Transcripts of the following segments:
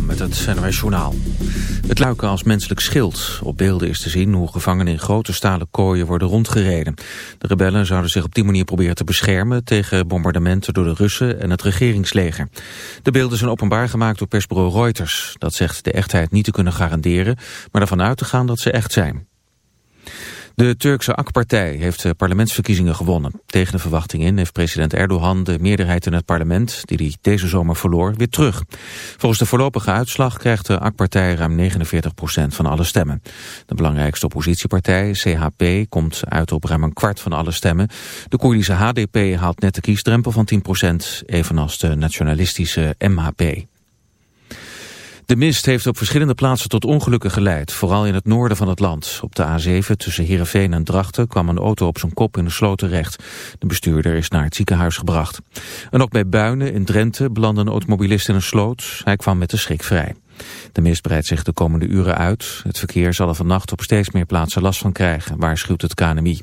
Met het NOS Journaal. Het luiken als menselijk schild. Op beelden is te zien hoe gevangenen in grote stalen kooien worden rondgereden. De rebellen zouden zich op die manier proberen te beschermen... tegen bombardementen door de Russen en het regeringsleger. De beelden zijn openbaar gemaakt door persbureau Reuters. Dat zegt de echtheid niet te kunnen garanderen... maar ervan uit te gaan dat ze echt zijn. De Turkse AK-partij heeft de parlementsverkiezingen gewonnen. Tegen de verwachting in heeft president Erdogan de meerderheid in het parlement, die hij deze zomer verloor, weer terug. Volgens de voorlopige uitslag krijgt de AK-partij ruim 49% van alle stemmen. De belangrijkste oppositiepartij, CHP, komt uit op ruim een kwart van alle stemmen. De Koerdische HDP haalt net de kiesdrempel van 10% evenals de nationalistische MHP. De mist heeft op verschillende plaatsen tot ongelukken geleid, vooral in het noorden van het land. Op de A7 tussen Heerenveen en Drachten kwam een auto op zijn kop in de sloot terecht. De bestuurder is naar het ziekenhuis gebracht. En ook bij Buinen in Drenthe belandde een automobilist in een sloot. Hij kwam met de schrik vrij. De mist breidt zich de komende uren uit. Het verkeer zal er vannacht op steeds meer plaatsen last van krijgen, waarschuwt het KNMI.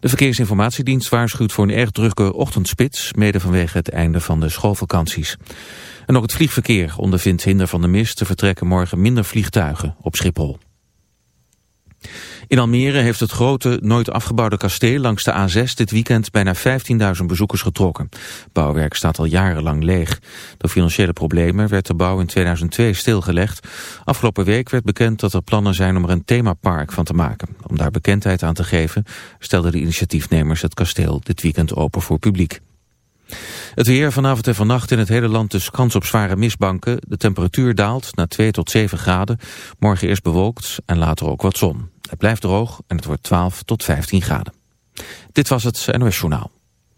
De Verkeersinformatiedienst waarschuwt voor een erg drukke ochtendspits, mede vanwege het einde van de schoolvakanties. En ook het vliegverkeer ondervindt hinder van de mist. Er vertrekken morgen minder vliegtuigen op Schiphol. In Almere heeft het grote, nooit afgebouwde kasteel langs de A6 dit weekend bijna 15.000 bezoekers getrokken. Bouwwerk staat al jarenlang leeg. Door financiële problemen werd de bouw in 2002 stilgelegd. Afgelopen week werd bekend dat er plannen zijn om er een themapark van te maken. Om daar bekendheid aan te geven stelden de initiatiefnemers het kasteel dit weekend open voor publiek. Het weer vanavond en vannacht in het hele land dus kans op zware mistbanken. De temperatuur daalt naar 2 tot 7 graden. Morgen eerst bewolkt en later ook wat zon. Het blijft droog en het wordt 12 tot 15 graden. Dit was het NOS Journaal.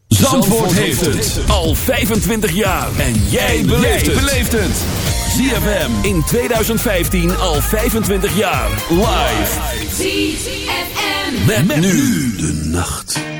Zandvoort, heeft het al 25 jaar. En jij beleeft het. ZFM in 2015 al 25 jaar. Live. ZFM. met nu de nacht.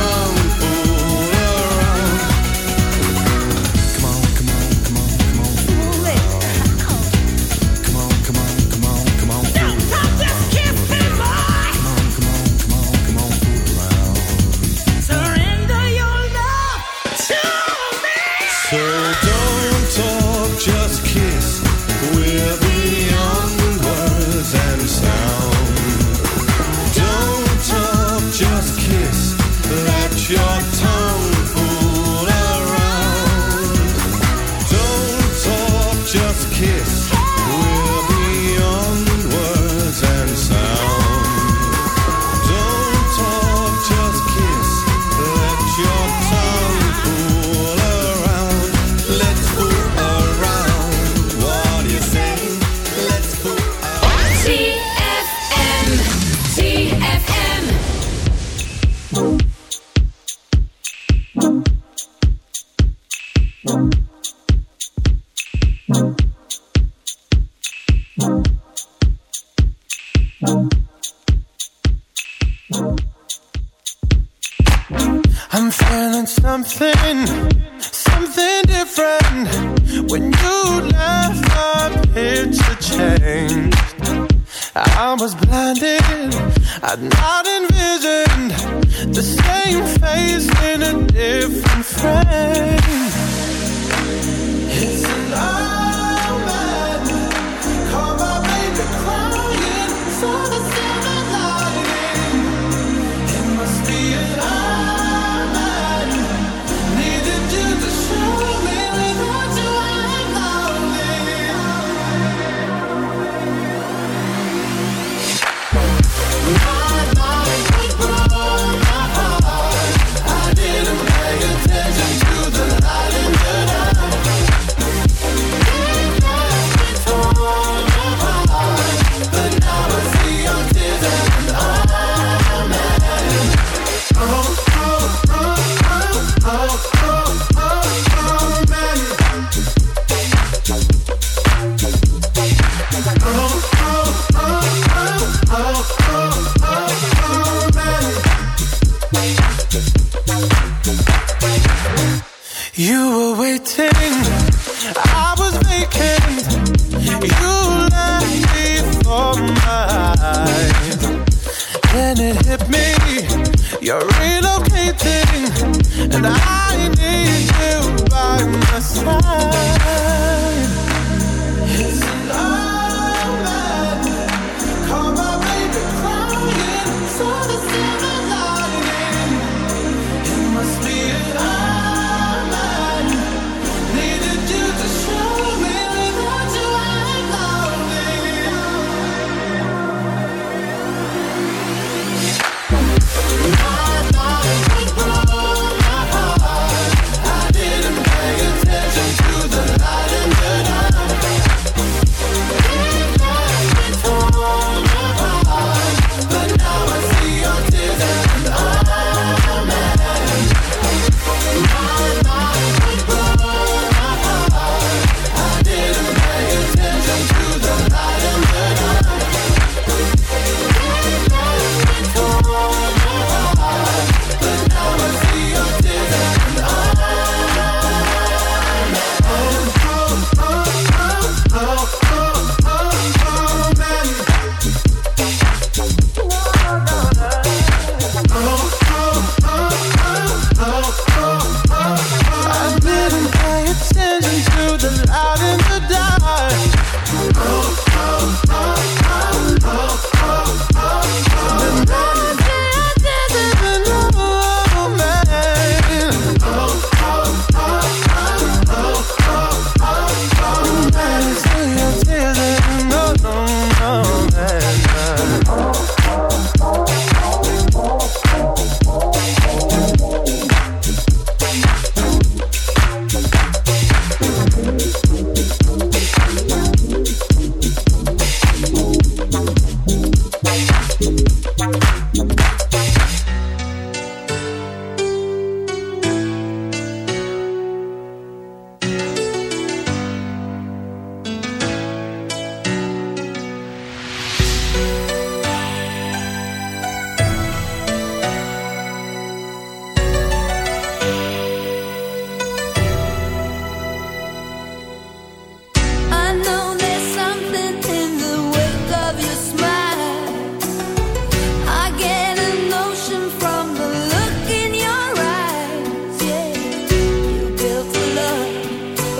friend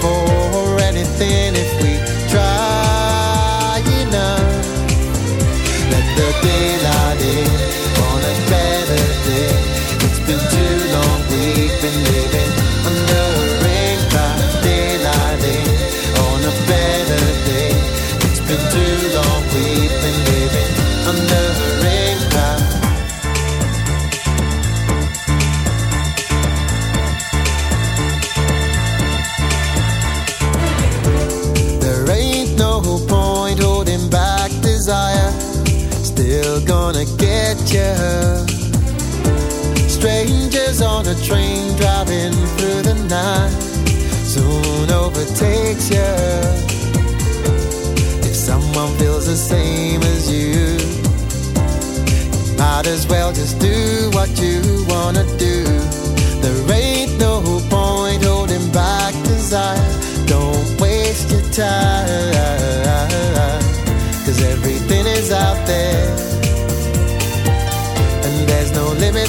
for anything if we try enough. Let the daylight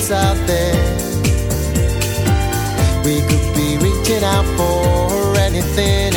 us out there. We could be reaching out for anything.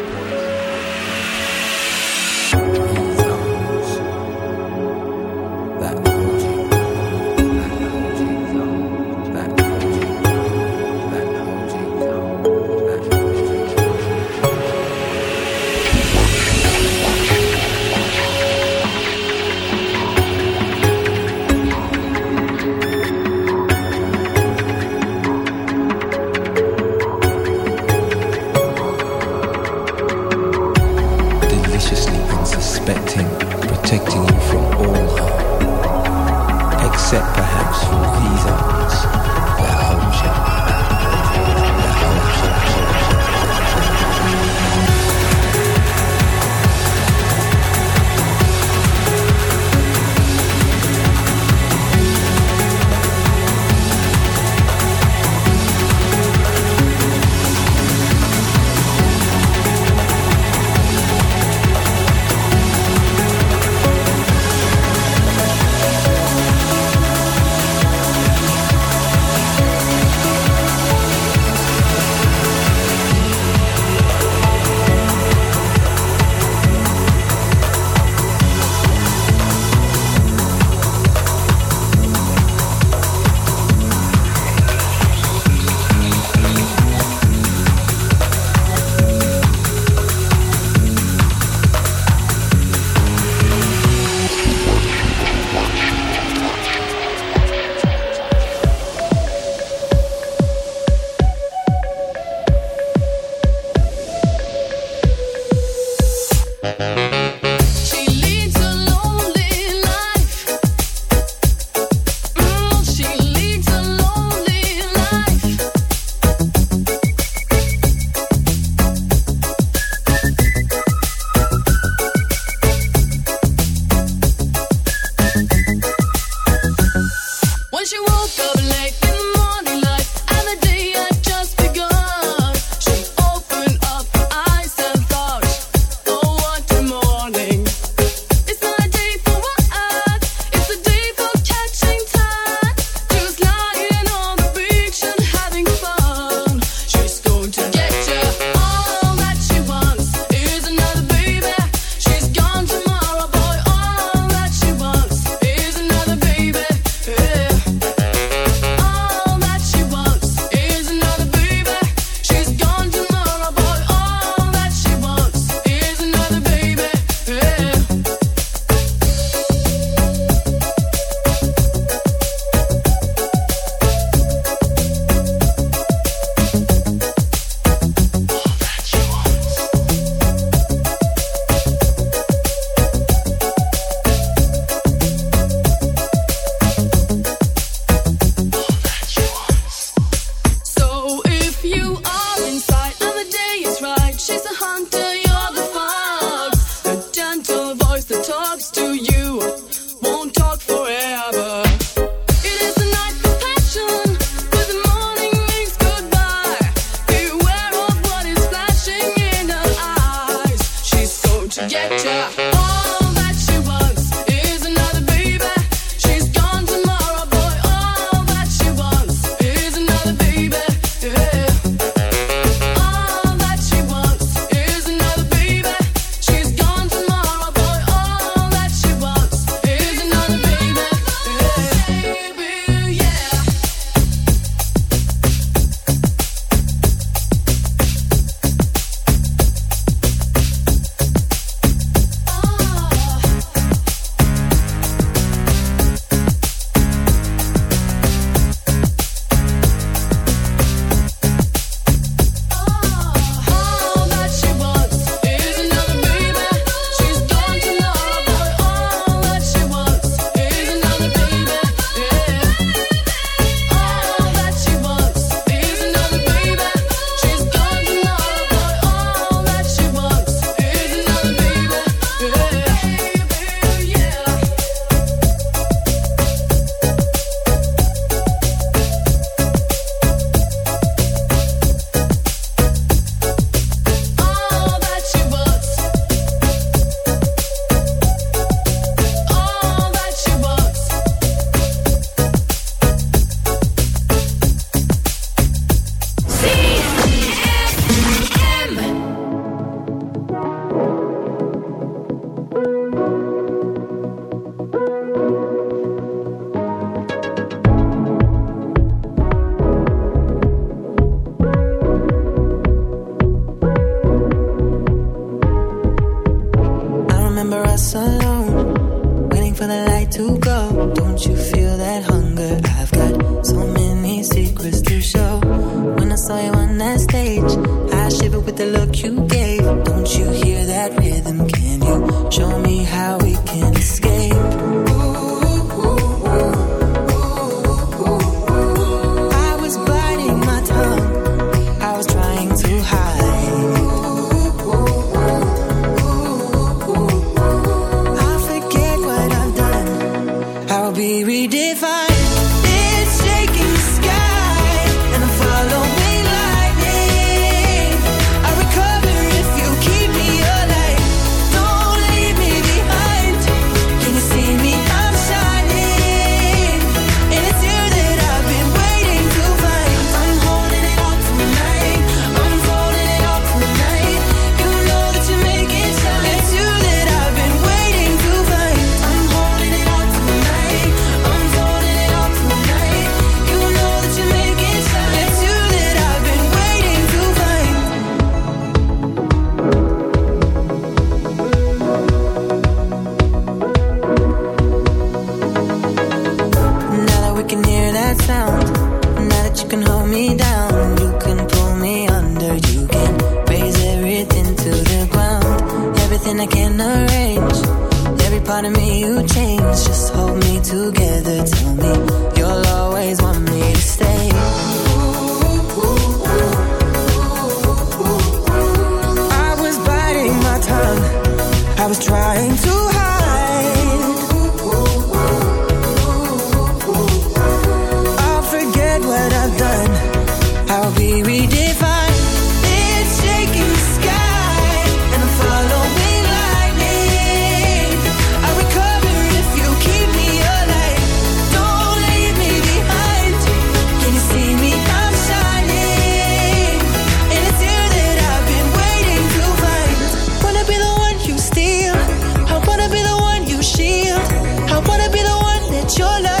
your love.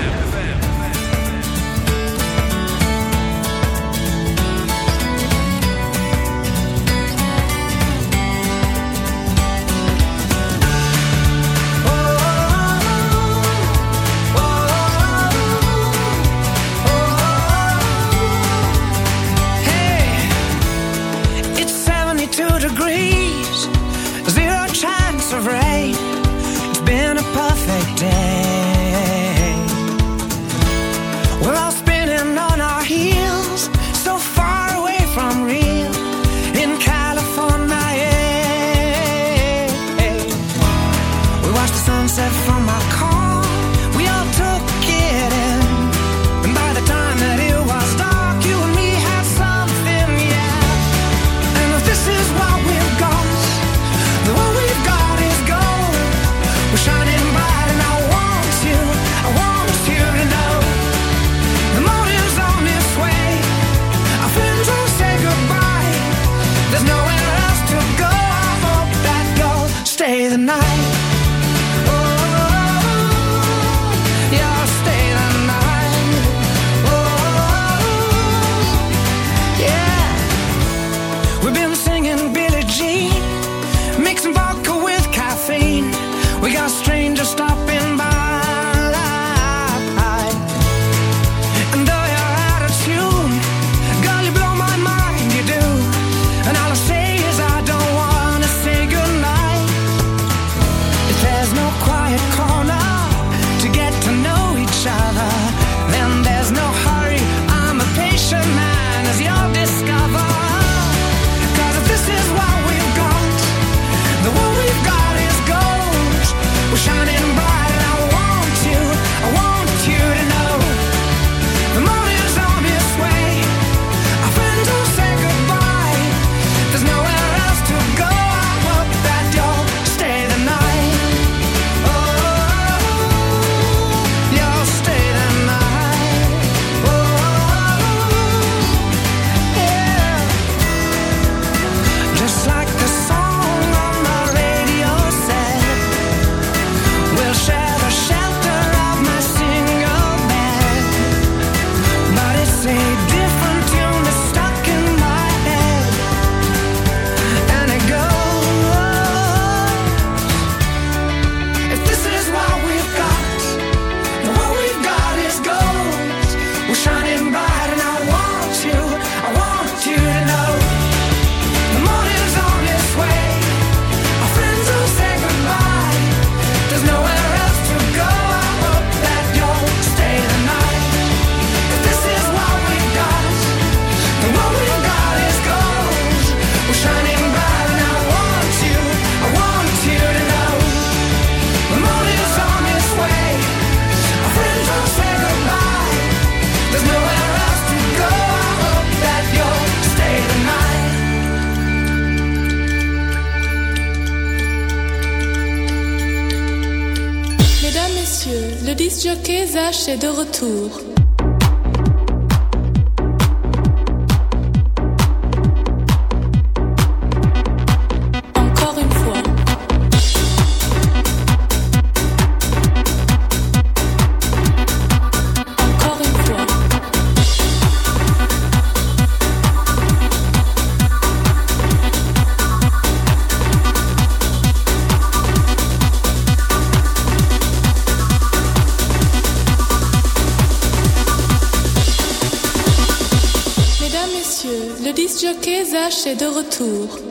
de retour.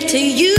to you.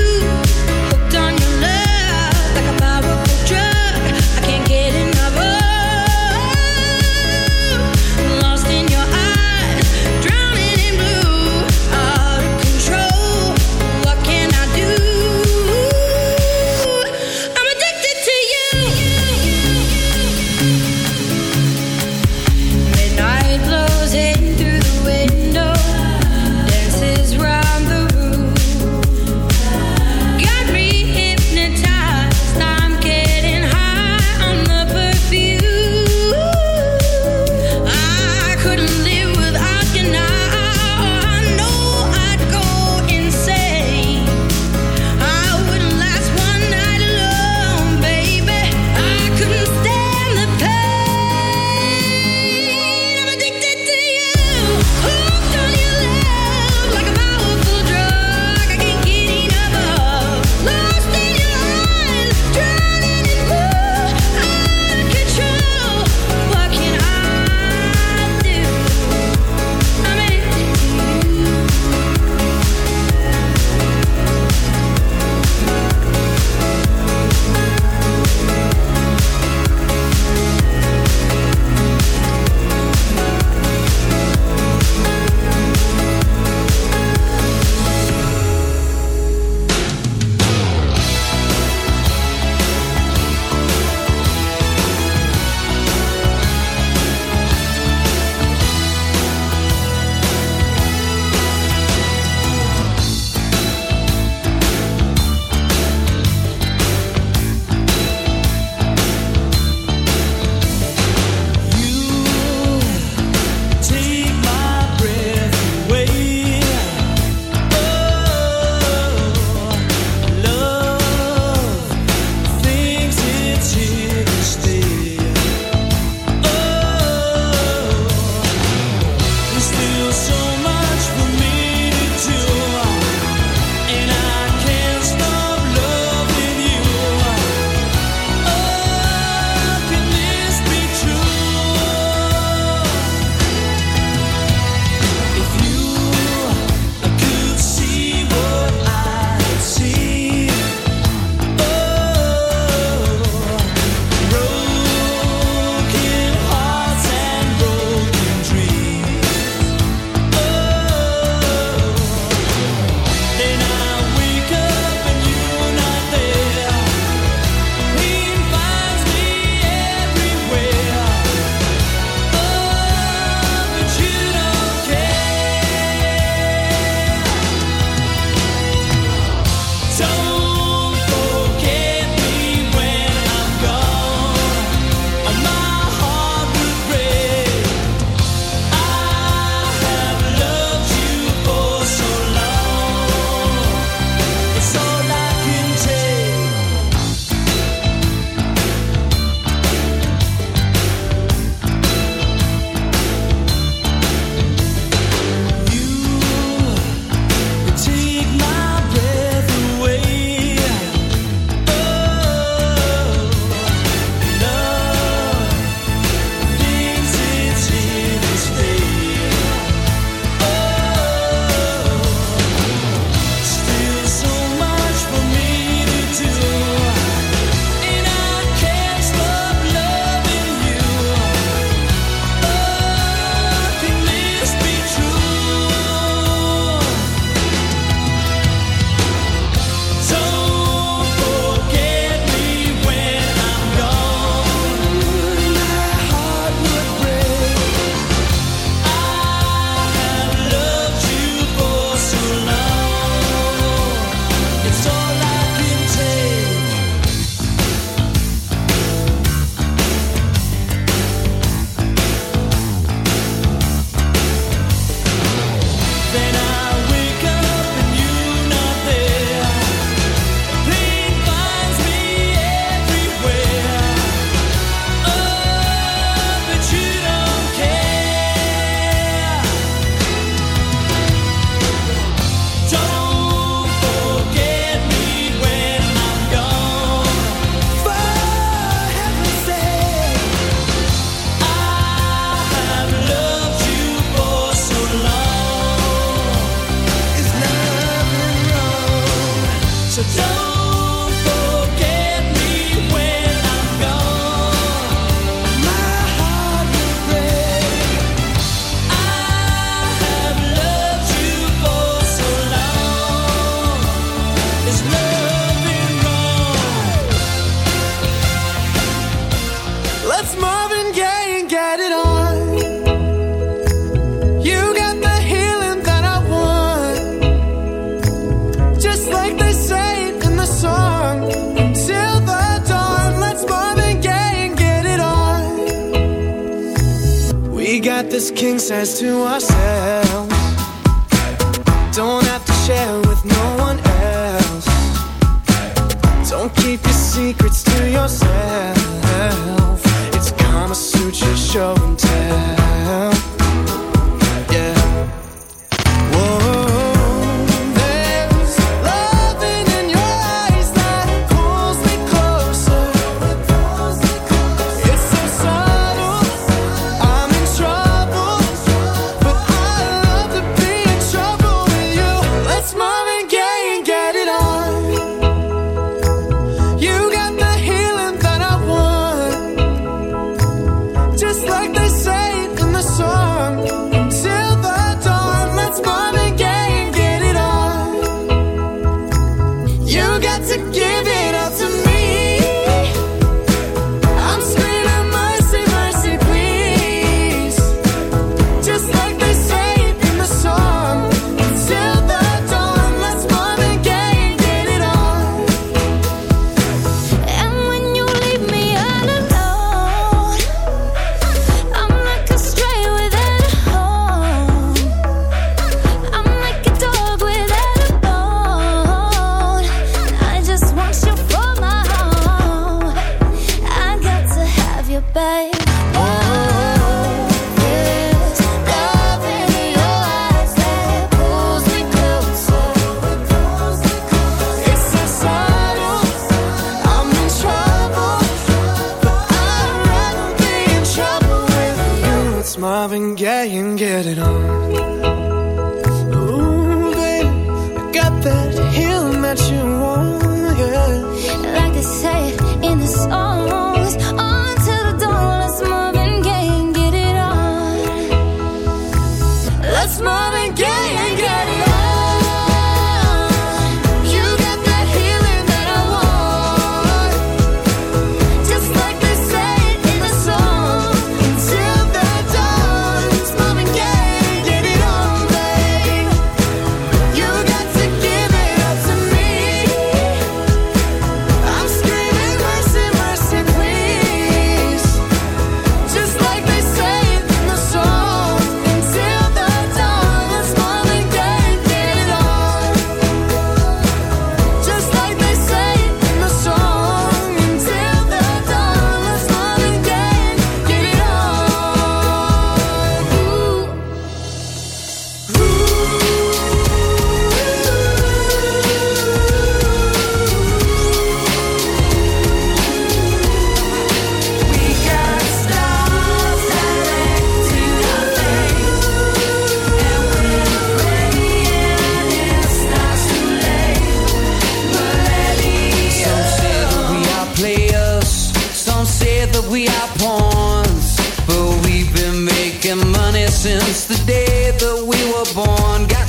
that we are pawns, but we've been making money since the day that we were born. Got